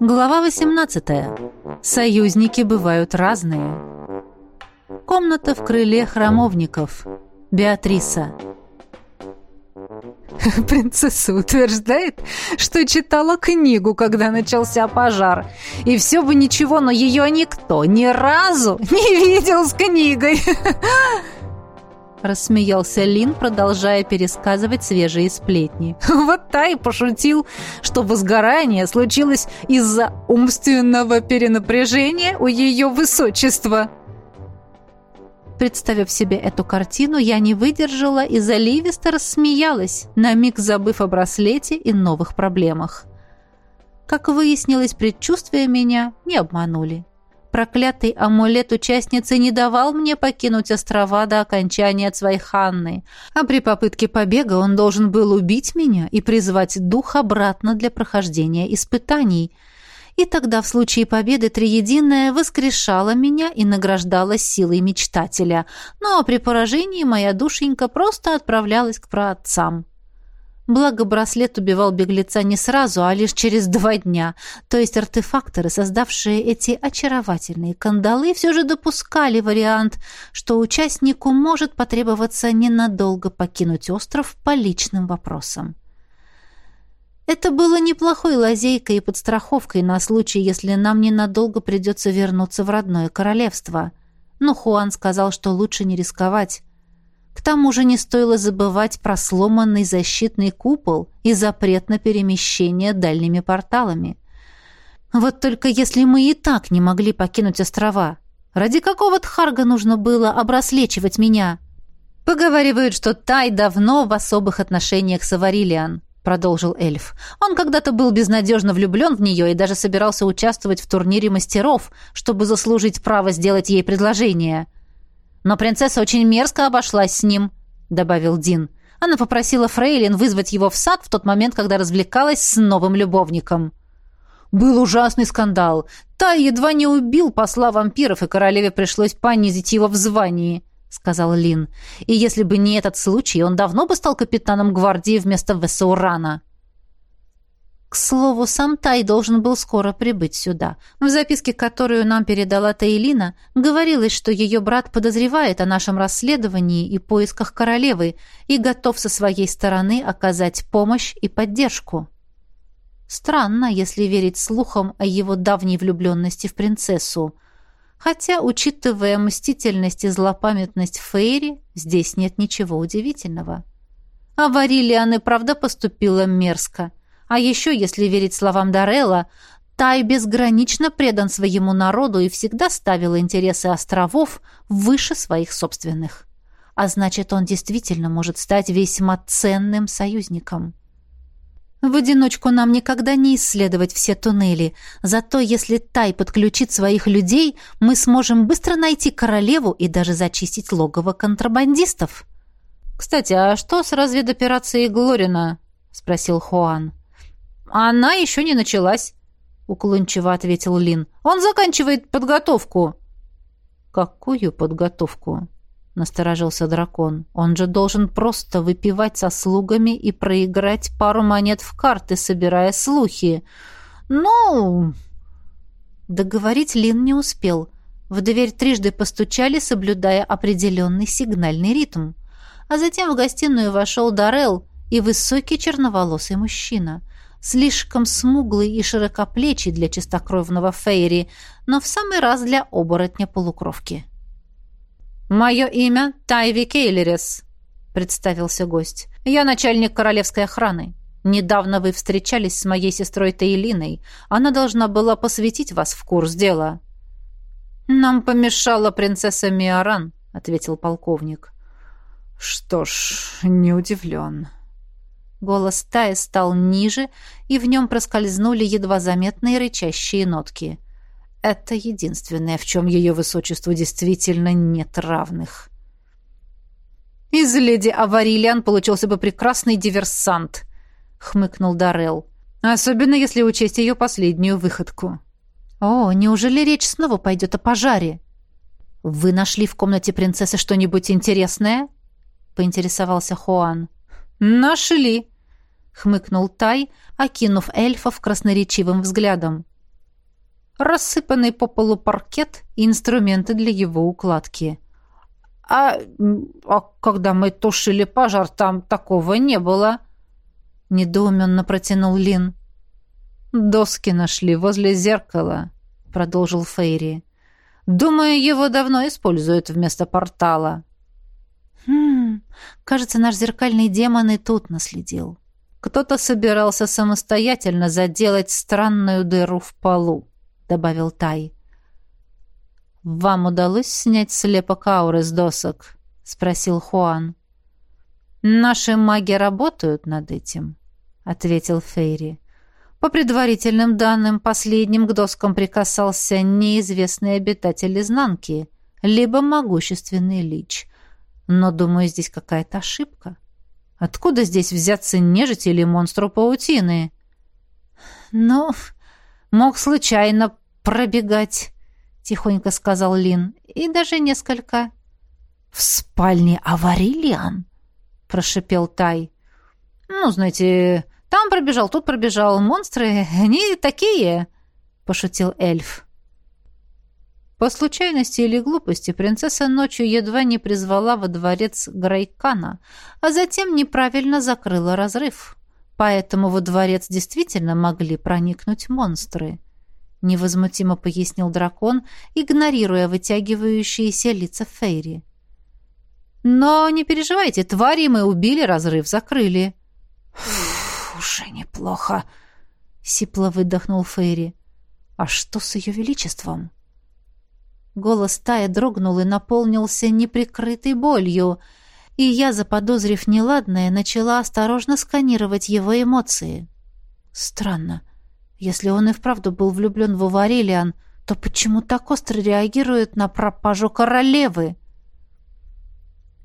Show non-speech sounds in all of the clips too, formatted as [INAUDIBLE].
Глава 18. Союзники бывают разные. Комната в крыле храмовников. Беатриса. [LAUGHS] Принцесса утверждает, что читала книгу, когда начался пожар. И все бы ничего, но ее никто ни разу [LAUGHS] не видел с книгой. [LAUGHS] Рассмеялся Лин, продолжая пересказывать свежие сплетни. [LAUGHS] Вот та и пошутил, что возгорание случилось из-за умственного перенапряжения у ее высочества. Представив себе эту картину, я не выдержала и заливисто рассмеялась, на миг забыв о браслете и новых проблемах. Как выяснилось, предчувствия меня не обманули. Проклятый амулет участницы не давал мне покинуть острова до окончания своей Ханны, а при попытке побега он должен был убить меня и призвать дух обратно для прохождения испытаний. И тогда в случае победы Триединая воскрешала меня и награждала силой мечтателя, ну а при поражении моя душенька просто отправлялась к праотцам. Благо, браслет убивал беглеца не сразу, а лишь через два дня. То есть артефакторы, создавшие эти очаровательные кандалы, все же допускали вариант, что участнику может потребоваться ненадолго покинуть остров по личным вопросам. Это было неплохой лазейкой и подстраховкой на случай, если нам ненадолго придется вернуться в родное королевство. Но Хуан сказал, что лучше не рисковать. К тому же не стоило забывать про сломанный защитный купол и запрет на перемещение дальними порталами. Вот только если мы и так не могли покинуть острова, ради какого Тхарга нужно было обраслечивать меня? Поговаривают, что Тай давно в особых отношениях с Аварилиан, продолжил эльф. Он когда-то был безнадежно влюблен в нее и даже собирался участвовать в турнире мастеров, чтобы заслужить право сделать ей предложение — но принцесса очень мерзко обошлась с ним», — добавил Дин. Она попросила Фрейлин вызвать его в сад в тот момент, когда развлекалась с новым любовником. Был ужасный скандал. Та едва не убил посла вампиров, и королеве пришлось понизить его в звании, — сказал Лин. И если бы не этот случай, он давно бы стал капитаном гвардии вместо Весаурана. К слову, сам Тай должен был скоро прибыть сюда. В записке, которую нам передала Таилина, говорилось, что ее брат подозревает о нашем расследовании и поисках королевы и готов со своей стороны оказать помощь и поддержку. Странно, если верить слухам о его давней влюбленности в принцессу. Хотя, учитывая мстительность и злопамятность Фейри, здесь нет ничего удивительного. А Варилиан и правда поступила мерзко – а еще, если верить словам Дарелла, Тай безгранично предан своему народу и всегда ставил интересы островов выше своих собственных. А значит, он действительно может стать весьма ценным союзником. В одиночку нам никогда не исследовать все туннели, зато если Тай подключит своих людей, мы сможем быстро найти королеву и даже зачистить логово контрабандистов. «Кстати, а что с разведоперацией Глорина?» — спросил Хуан. «Она еще не началась», — уклончиво ответил Лин. «Он заканчивает подготовку». «Какую подготовку?» — насторожился дракон. «Он же должен просто выпивать со слугами и проиграть пару монет в карты, собирая слухи. Ну...» Договорить Лин не успел. В дверь трижды постучали, соблюдая определенный сигнальный ритм. А затем в гостиную вошел Дарел и высокий черноволосый мужчина слишком смуглый и широкоплечий для чистокровного Фейри, но в самый раз для оборотня-полукровки. «Мое имя Тайви Кейлерес», — представился гость. «Я начальник королевской охраны. Недавно вы встречались с моей сестрой Таилиной. Она должна была посвятить вас в курс дела». «Нам помешала принцесса Миоран», — ответил полковник. «Что ж, не удивлен», Голос Таи стал ниже, и в нем проскользнули едва заметные рычащие нотки. Это единственное, в чем ее высочеству действительно нет равных. «Из леди Аварилиан получился бы прекрасный диверсант», — хмыкнул Дарел. «Особенно, если учесть ее последнюю выходку». «О, неужели речь снова пойдет о пожаре?» «Вы нашли в комнате принцессы что-нибудь интересное?» — поинтересовался Хуан. «Нашли!» — хмыкнул Тай, окинув эльфов красноречивым взглядом. рассыпанный по полу паркет и инструменты для его укладки. «А, а когда мы тушили пожар, там такого не было», — недоуменно протянул Лин. «Доски нашли возле зеркала», — продолжил Фейри. «Думаю, его давно используют вместо портала». «Хм, кажется, наш зеркальный демон и тут наследил». «Кто-то собирался самостоятельно заделать странную дыру в полу», — добавил Тай. «Вам удалось снять слепок ауры с досок?» — спросил Хуан. «Наши маги работают над этим», — ответил Фейри. По предварительным данным, последним к доскам прикасался неизвестный обитатель изнанки, либо могущественный лич. Но, думаю, здесь какая-то ошибка. Откуда здесь взяться нежить или монстру паутины? Ну, мог случайно пробегать, тихонько сказал Лин. И даже несколько. В спальне Аварилиан? прошипел Тай. Ну, знаете, там пробежал, тут пробежал. Монстры, они такие, пошутил эльф. По случайности или глупости принцесса ночью едва не призвала во дворец Грейкана, а затем неправильно закрыла разрыв. Поэтому во дворец действительно могли проникнуть монстры. Невозмутимо пояснил дракон, игнорируя вытягивающиеся лица Фейри. Но не переживайте, твари мы убили, разрыв закрыли. «Уже неплохо», — сипло выдохнул Фейри. «А что с ее величеством?» Голос Тая дрогнул и наполнился неприкрытой болью, и я, заподозрив неладное, начала осторожно сканировать его эмоции. Странно. Если он и вправду был влюблен в Аварилиан, то почему так остро реагирует на пропажу королевы?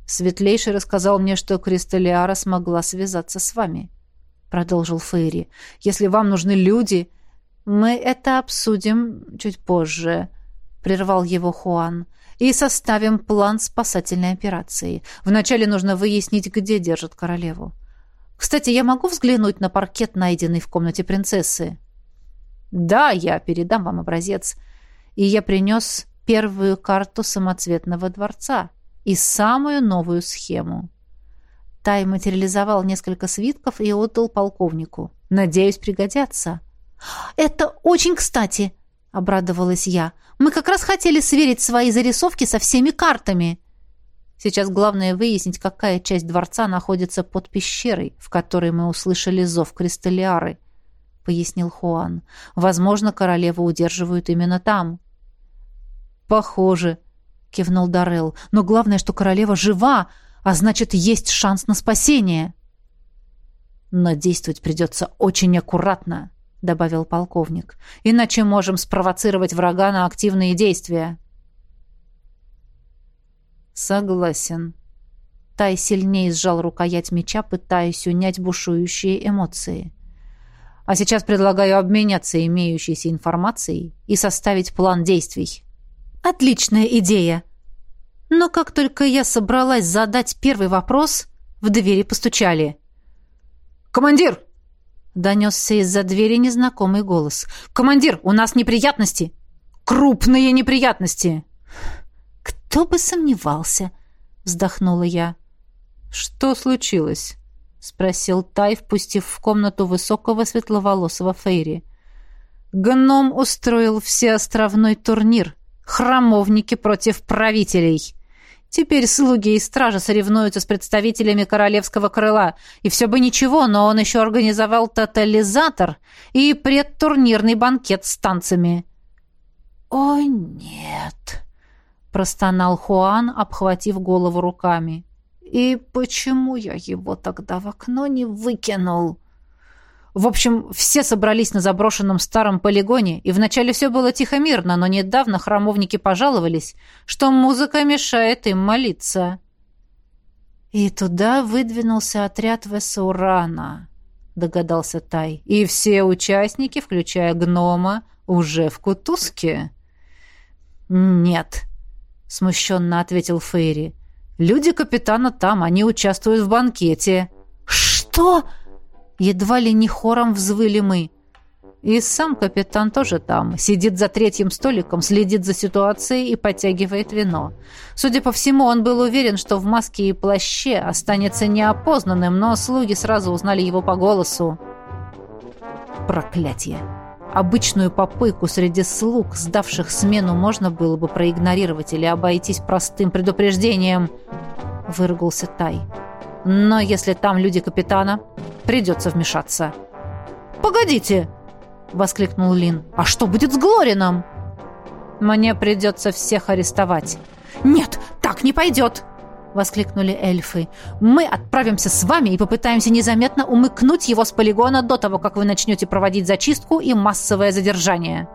Светлейший рассказал мне, что Кристалиара смогла связаться с вами продолжил Фейри. Если вам нужны люди, мы это обсудим чуть позже, прервал его Хуан. И составим план спасательной операции. Вначале нужно выяснить, где держат королеву. Кстати, я могу взглянуть на паркет, найденный в комнате принцессы? Да, я передам вам образец. И я принес первую карту самоцветного дворца и самую новую схему. Тай материализовал несколько свитков и отдал полковнику. «Надеюсь, пригодятся». «Это очень кстати», — обрадовалась я. «Мы как раз хотели сверить свои зарисовки со всеми картами». Сейчас главное выяснить, какая часть дворца находится под пещерой, в которой мы услышали зов Кристаллиары, — пояснил Хуан. «Возможно, королеву удерживают именно там». «Похоже», — кивнул Дарел. «Но главное, что королева жива, а значит, есть шанс на спасение. Но действовать придется очень аккуратно, добавил полковник. Иначе можем спровоцировать врага на активные действия. Согласен. Тай сильнее сжал рукоять меча, пытаясь унять бушующие эмоции. А сейчас предлагаю обменяться имеющейся информацией и составить план действий. Отличная идея, но как только я собралась задать первый вопрос, в двери постучали. «Командир!» — донесся из-за двери незнакомый голос. «Командир, у нас неприятности! Крупные неприятности!» «Кто бы сомневался!» — вздохнула я. «Что случилось?» — спросил Тай, впустив в комнату высокого светловолосого Фейри. «Гном устроил всеостровной турнир. Храмовники против правителей!» Теперь слуги и стража соревнуются с представителями королевского крыла. И все бы ничего, но он еще организовал тотализатор и предтурнирный банкет с танцами. «О, нет!» — простонал Хуан, обхватив голову руками. «И почему я его тогда в окно не выкинул?» В общем, все собрались на заброшенном старом полигоне, и вначале все было тихо-мирно, но недавно храмовники пожаловались, что музыка мешает им молиться. «И туда выдвинулся отряд Весурана», — догадался Тай. «И все участники, включая гнома, уже в кутузке?» «Нет», — смущенно ответил Фейри. «Люди капитана там, они участвуют в банкете». «Что?» Едва ли не хором взвыли мы. И сам капитан тоже там. Сидит за третьим столиком, следит за ситуацией и подтягивает вино. Судя по всему, он был уверен, что в маске и плаще останется неопознанным, но слуги сразу узнали его по голосу. Проклятие! Обычную попытку среди слуг, сдавших смену, можно было бы проигнорировать или обойтись простым предупреждением, выругался Тай. Но если там люди капитана, придется вмешаться. «Погодите!» — воскликнул Лин. «А что будет с Глорином?» «Мне придется всех арестовать». «Нет, так не пойдет!» — воскликнули эльфы. «Мы отправимся с вами и попытаемся незаметно умыкнуть его с полигона до того, как вы начнете проводить зачистку и массовое задержание».